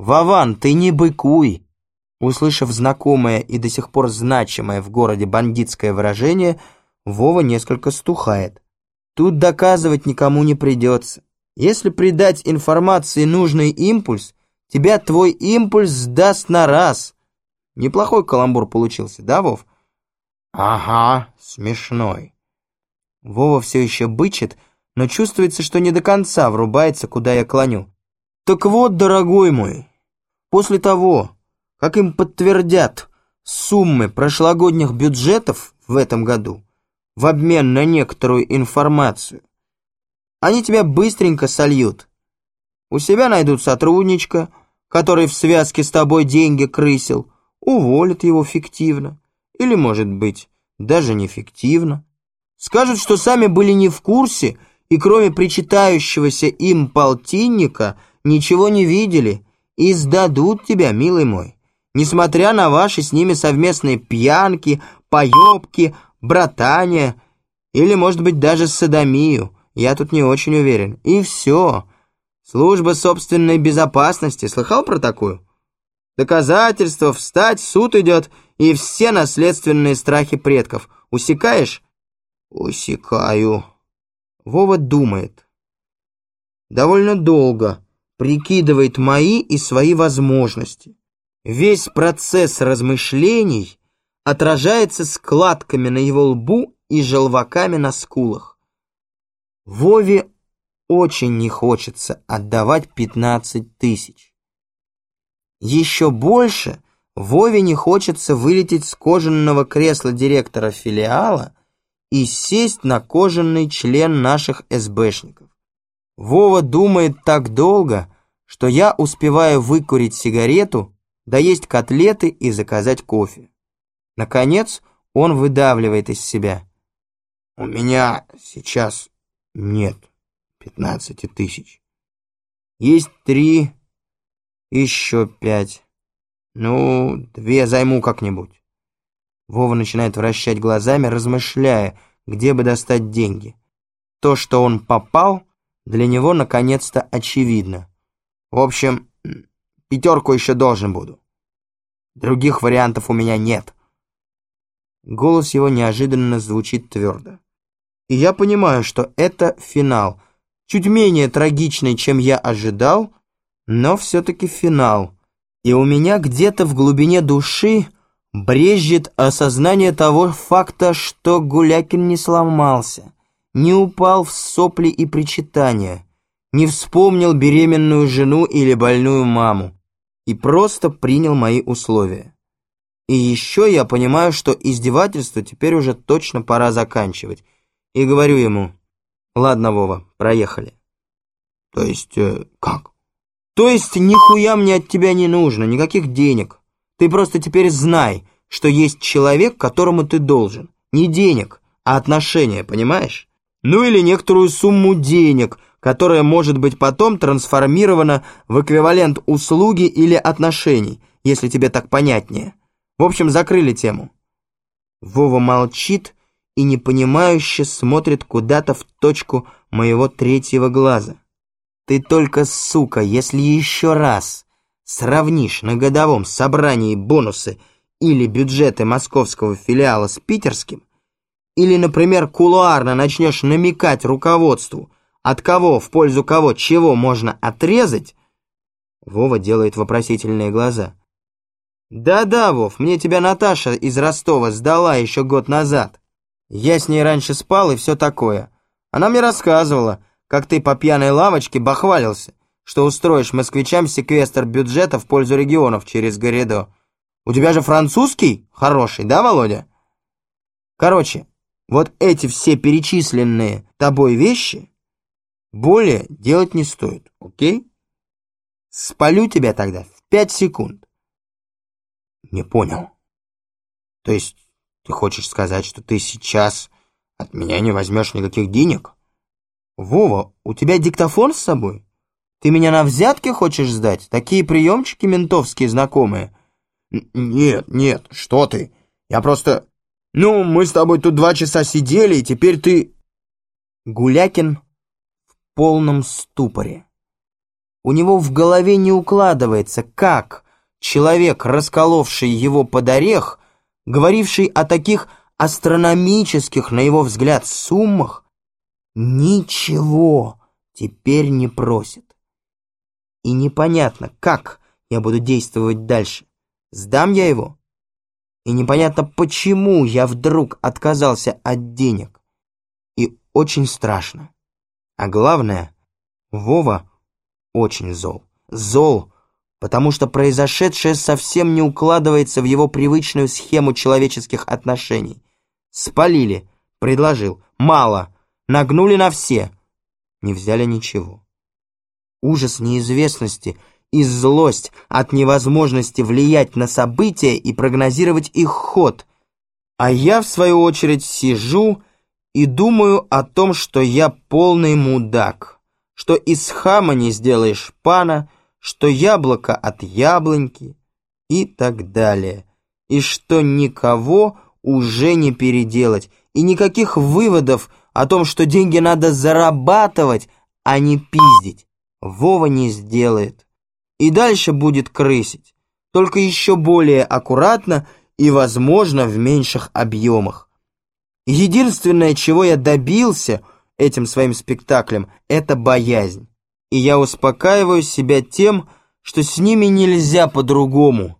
«Вован, ты не быкуй!» Услышав знакомое и до сих пор значимое в городе бандитское выражение, Вова несколько стухает. Тут доказывать никому не придется. Если придать информации нужный импульс, тебя твой импульс сдаст на раз. Неплохой каламбур получился, да, Вов? Ага, смешной. Вова все еще бычит, но чувствуется, что не до конца врубается, куда я клоню. Так вот, дорогой мой, После того, как им подтвердят суммы прошлогодних бюджетов в этом году в обмен на некоторую информацию, они тебя быстренько сольют. У себя найдут сотрудничка, который в связке с тобой деньги крысил, уволят его фиктивно. Или, может быть, даже не фиктивно. Скажут, что сами были не в курсе и кроме причитающегося им полтинника ничего не видели – и сдадут тебя, милый мой, несмотря на ваши с ними совместные пьянки, поебки, братания или, может быть, даже садомию. Я тут не очень уверен. И все. Служба собственной безопасности. Слыхал про такую? Доказательства, встать, суд идет, и все наследственные страхи предков. Усекаешь? Усекаю. Вова думает. Довольно долго прикидывает мои и свои возможности. Весь процесс размышлений отражается складками на его лбу и желваками на скулах. Вове очень не хочется отдавать 15 тысяч. Еще больше Вове не хочется вылететь с кожаного кресла директора филиала и сесть на кожаный член наших СБшников. Вова думает так долго, что я успеваю выкурить сигарету, доесть котлеты и заказать кофе. Наконец он выдавливает из себя. «У меня сейчас нет пятнадцати тысяч. Есть три, еще пять. Ну, две займу как-нибудь». Вова начинает вращать глазами, размышляя, где бы достать деньги. То, что он попал для него наконец-то очевидно. В общем, пятерку еще должен буду. Других вариантов у меня нет. Голос его неожиданно звучит твердо. И я понимаю, что это финал. Чуть менее трагичный, чем я ожидал, но все-таки финал. И у меня где-то в глубине души брежет осознание того факта, что Гулякин не сломался не упал в сопли и причитания, не вспомнил беременную жену или больную маму и просто принял мои условия. И еще я понимаю, что издевательство теперь уже точно пора заканчивать, и говорю ему, «Ладно, Вова, проехали». «То есть, э, как?» «То есть, нихуя мне от тебя не нужно, никаких денег. Ты просто теперь знай, что есть человек, которому ты должен. Не денег, а отношения, понимаешь?» ну или некоторую сумму денег, которая может быть потом трансформирована в эквивалент услуги или отношений, если тебе так понятнее. В общем, закрыли тему. Вова молчит и непонимающе смотрит куда-то в точку моего третьего глаза. Ты только, сука, если еще раз сравнишь на годовом собрании бонусы или бюджеты московского филиала с питерским, или, например, кулуарно начнешь намекать руководству, от кого, в пользу кого, чего можно отрезать, Вова делает вопросительные глаза. «Да-да, Вов, мне тебя Наташа из Ростова сдала еще год назад. Я с ней раньше спал и все такое. Она мне рассказывала, как ты по пьяной лавочке бахвалился, что устроишь москвичам секвестр бюджета в пользу регионов через Горидо. У тебя же французский хороший, да, Володя? Короче, вот эти все перечисленные тобой вещи более делать не стоит, окей? Спалю тебя тогда в пять секунд. Не понял. То есть ты хочешь сказать, что ты сейчас от меня не возьмешь никаких денег? Вова, у тебя диктофон с собой? Ты меня на взятки хочешь сдать? Такие приемчики ментовские знакомые? Нет, нет, что ты. Я просто... «Ну, мы с тобой тут два часа сидели, и теперь ты...» Гулякин полном ступоре. У него в голове не укладывается, как человек, расколовший его под орех, говоривший о таких астрономических, на его взгляд, суммах, ничего теперь не просит. И непонятно, как я буду действовать дальше. Сдам я его? И непонятно, почему я вдруг отказался от денег. И очень страшно. А главное, Вова очень зол. Зол, потому что произошедшее совсем не укладывается в его привычную схему человеческих отношений. Спалили, предложил, мало, нагнули на все, не взяли ничего. Ужас неизвестности и злость от невозможности влиять на события и прогнозировать их ход. А я, в свою очередь, сижу и думаю о том, что я полный мудак, что из хама не сделаешь пана, что яблоко от яблоньки и так далее, и что никого уже не переделать, и никаких выводов о том, что деньги надо зарабатывать, а не пиздить, Вова не сделает. И дальше будет крысить, только еще более аккуратно и, возможно, в меньших объемах. Единственное, чего я добился этим своим спектаклем, это боязнь. И я успокаиваю себя тем, что с ними нельзя по-другому.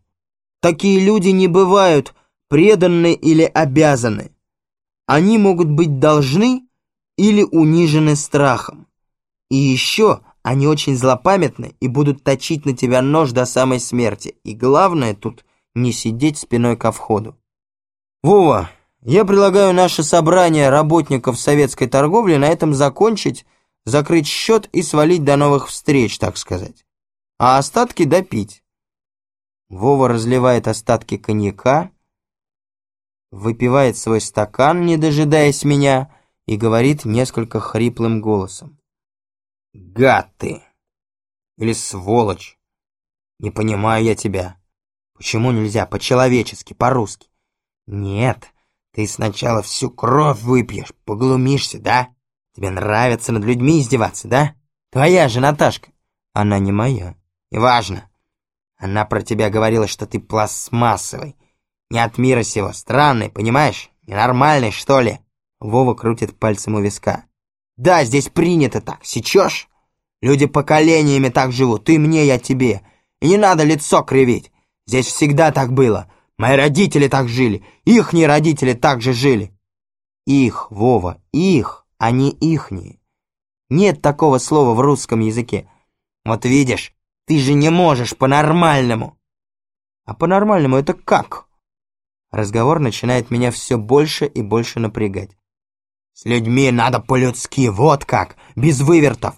Такие люди не бывают преданы или обязаны. Они могут быть должны или унижены страхом. И еще они очень злопамятны и будут точить на тебя нож до самой смерти. И главное тут не сидеть спиной ко входу. Вова, я предлагаю наше собрание работников советской торговли на этом закончить, закрыть счет и свалить до новых встреч, так сказать. А остатки допить. Вова разливает остатки коньяка, выпивает свой стакан, не дожидаясь меня, и говорит несколько хриплым голосом. «Гад ты! Или сволочь! Не понимаю я тебя. Почему нельзя по-человечески, по-русски? Нет, ты сначала всю кровь выпьешь, поглумишься, да? Тебе нравится над людьми издеваться, да? Твоя же Наташка. Она не моя. Неважно. Она про тебя говорила, что ты пластмассовый. Не от мира сего. Странный, понимаешь? Ненормальный, что ли? Вова крутит пальцем у виска. Да, здесь принято так. Сечешь? Люди поколениями так живут. Ты мне, я тебе. И не надо лицо кривить. Здесь всегда так было. Мои родители так жили, ихние родители так же жили. Их, Вова, их, а не ихние. Нет такого слова в русском языке. Вот видишь, ты же не можешь по-нормальному. А по-нормальному это как? Разговор начинает меня все больше и больше напрягать. С людьми надо по-людски, вот как, без вывертов.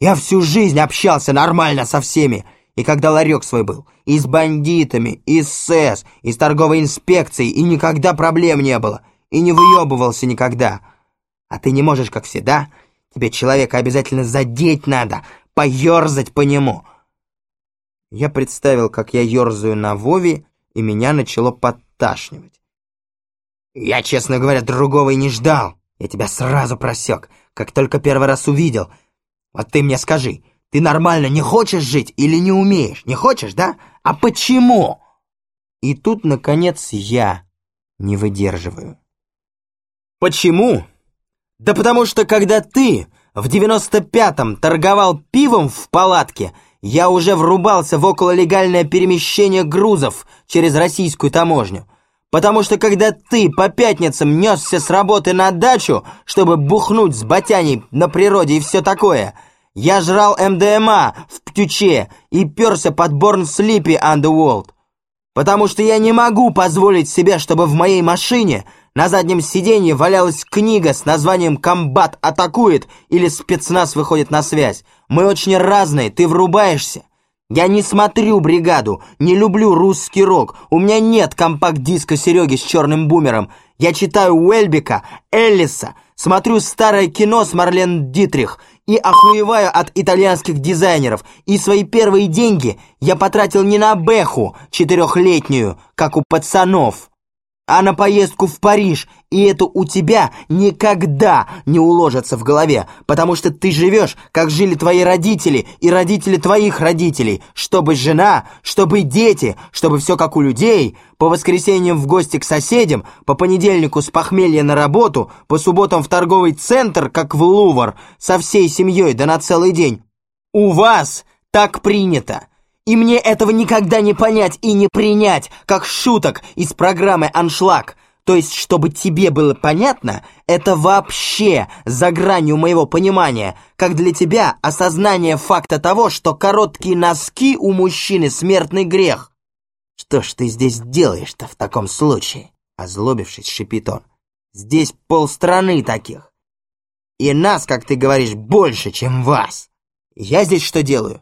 Я всю жизнь общался нормально со всеми. И когда ларек свой был, и с бандитами, и с СЭС, и с торговой инспекцией, и никогда проблем не было, и не выебывался никогда. А ты не можешь, как все, да? Тебе человека обязательно задеть надо, поерзать по нему. Я представил, как я ерзаю на Вове, и меня начало подташнивать. Я, честно говоря, другого и не ждал. Я тебя сразу просек, как только первый раз увидел. Вот ты мне скажи, ты нормально не хочешь жить или не умеешь? Не хочешь, да? А почему? И тут, наконец, я не выдерживаю. Почему? Да потому что когда ты в девяносто пятом торговал пивом в палатке, я уже врубался в окололегальное перемещение грузов через российскую таможню. Потому что когда ты по пятницам несся с работы на дачу, чтобы бухнуть с батяней на природе и все такое – я жрал МДМА в Птюче и перся под Борн Слипи Underworld. Потому что я не могу позволить себе, чтобы в моей машине на заднем сиденье валялась книга с названием «Комбат атакует» или «Спецназ выходит на связь». Мы очень разные, ты врубаешься. Я не смотрю «Бригаду», не люблю русский рок, у меня нет компакт-диска Сереги с черным бумером. Я читаю Уэльбека, Эллиса, смотрю старое кино с Марлен Дитрих и охуеваю от итальянских дизайнеров, и свои первые деньги я потратил не на бэху четырехлетнюю, как у пацанов, а на поездку в Париж, и это у тебя никогда не уложится в голове, потому что ты живешь, как жили твои родители и родители твоих родителей, чтобы жена, чтобы дети, чтобы все как у людей, по воскресеньям в гости к соседям, по понедельнику с похмелья на работу, по субботам в торговый центр, как в Лувр, со всей семьей, да на целый день. У вас так принято. И мне этого никогда не понять и не принять, как шуток из программы «Аншлаг». То есть, чтобы тебе было понятно, это вообще за гранью моего понимания, как для тебя осознание факта того, что короткие носки у мужчины смертный грех. Что ж ты здесь делаешь-то в таком случае? Озлобившись, шипит он. Здесь полстраны таких. И нас, как ты говоришь, больше, чем вас. Я здесь что делаю?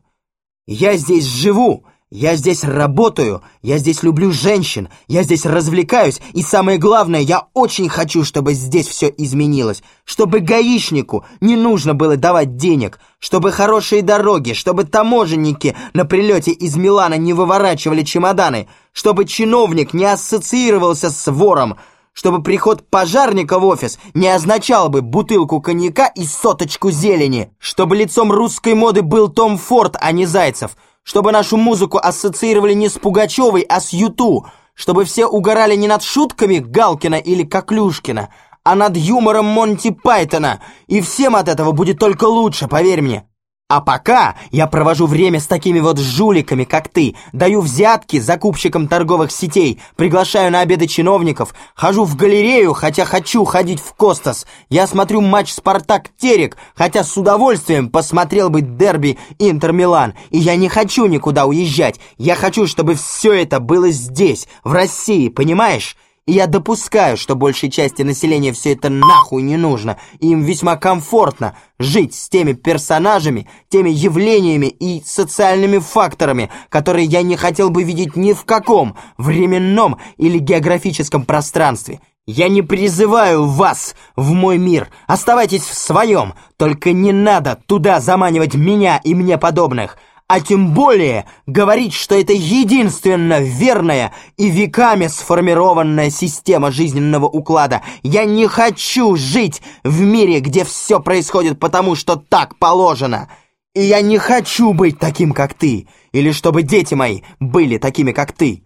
Я здесь живу, я здесь работаю, я здесь люблю женщин, я здесь развлекаюсь, и самое главное, я очень хочу, чтобы здесь все изменилось, чтобы гаишнику не нужно было давать денег, чтобы хорошие дороги, чтобы таможенники на прилете из Милана не выворачивали чемоданы, чтобы чиновник не ассоциировался с вором, чтобы приход пожарника в офис не означал бы бутылку коньяка и соточку зелени, чтобы лицом русской моды был Том Форд, а не Зайцев, чтобы нашу музыку ассоциировали не с Пугачевой, а с Юту, чтобы все угорали не над шутками Галкина или Коклюшкина, а над юмором Монти Пайтона, и всем от этого будет только лучше, поверь мне. А пока я провожу время с такими вот жуликами, как ты, даю взятки закупщикам торговых сетей, приглашаю на обеды чиновников, хожу в галерею, хотя хочу ходить в Костас, я смотрю матч «Спартак-Терек», хотя с удовольствием посмотрел бы дерби Интер-Милан, и я не хочу никуда уезжать, я хочу, чтобы все это было здесь, в России, понимаешь? Я допускаю, что большей части населения все это нахуй не нужно, и им весьма комфортно жить с теми персонажами, теми явлениями и социальными факторами, которые я не хотел бы видеть ни в каком временном или географическом пространстве. Я не призываю вас в мой мир, оставайтесь в своем, только не надо туда заманивать меня и мне подобных а тем более говорить, что это единственно верная и веками сформированная система жизненного уклада. Я не хочу жить в мире, где все происходит потому, что так положено. И я не хочу быть таким, как ты, или чтобы дети мои были такими, как ты.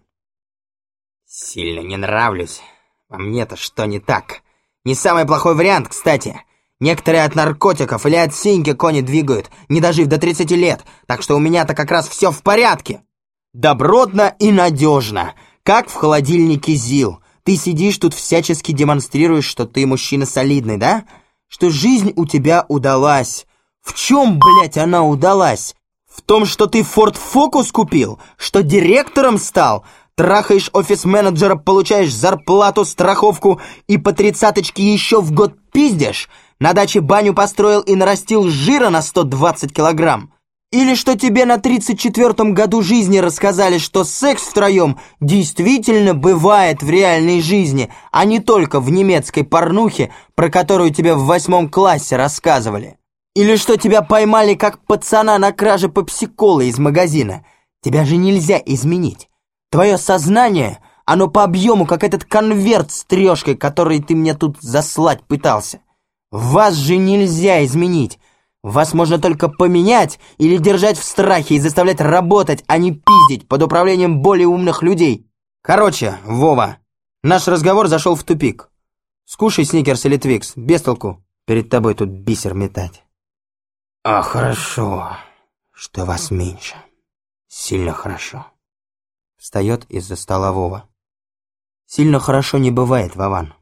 Сильно не нравлюсь. По мне-то что не так? Не самый плохой вариант, кстати. Некоторые от наркотиков или от синьки кони двигают, не дожив до 30 лет, так что у меня-то как раз все в порядке. Добротно и надежно, как в холодильнике ЗИЛ. Ты сидишь тут всячески демонстрируешь, что ты мужчина солидный, да? Что жизнь у тебя удалась. В чем, блядь, она удалась? В том, что ты Ford Focus купил? Что директором стал? Трахаешь офис-менеджера, получаешь зарплату, страховку и по тридцаточке еще в год пиздишь? На даче баню построил и нарастил жира на 120 килограмм? Или что тебе на 34-м году жизни рассказали, что секс втроем действительно бывает в реальной жизни, а не только в немецкой порнухе, про которую тебе в восьмом классе рассказывали? Или что тебя поймали как пацана на краже попсиколы из магазина? Тебя же нельзя изменить. Твое сознание, оно по объему, как этот конверт с трешкой, который ты мне тут заслать пытался. Вас же нельзя изменить. Вас можно только поменять или держать в страхе и заставлять работать, а не пиздить под управлением более умных людей. Короче, Вова, наш разговор зашел в тупик. Скушай сникерс или твикс, без толку. Перед тобой тут бисер метать. А хорошо, что вас меньше. Сильно хорошо. Встает из-за стола Вова. Сильно хорошо не бывает, Вован.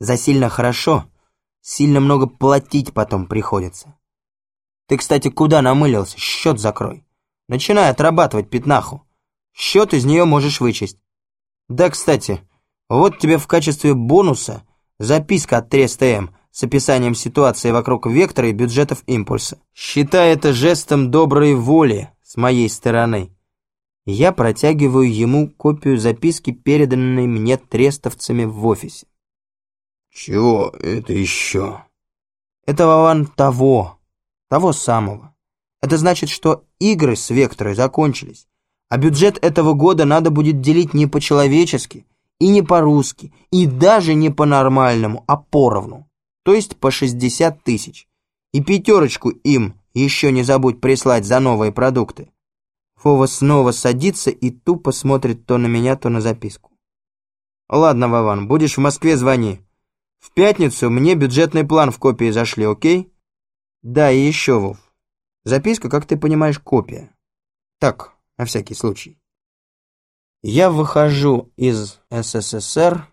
За сильно хорошо Сильно много платить потом приходится. Ты, кстати, куда намылился? Счет закрой. Начинай отрабатывать пятнаху. Счет из нее можешь вычесть. Да, кстати, вот тебе в качестве бонуса записка от Треста М с описанием ситуации вокруг вектора и бюджетов импульса. Считай это жестом доброй воли с моей стороны. Я протягиваю ему копию записки, переданной мне трестовцами в офисе. «Чего это еще?» «Это Вован того, того самого. Это значит, что игры с Векторой закончились, а бюджет этого года надо будет делить не по-человечески И не по-русски, и даже не по-нормальному, а поровну. То есть по 60 тысяч. И пятерочку им еще не забудь прислать за новые продукты. Вова снова садится и тупо смотрит то на меня, то на записку. Ладно, Вован, будешь в Москве, звони. В пятницу мне бюджетный план в копии зашли, окей? Да, и еще, Вов. Записка, как ты понимаешь, копия. Так, на всякий случай. Я выхожу из СССР,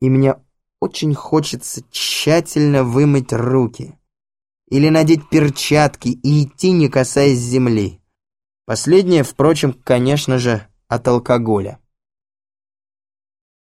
и мне очень хочется тщательно вымыть руки. Или надеть перчатки и идти, не касаясь земли. Последнее, впрочем, конечно же, от алкоголя.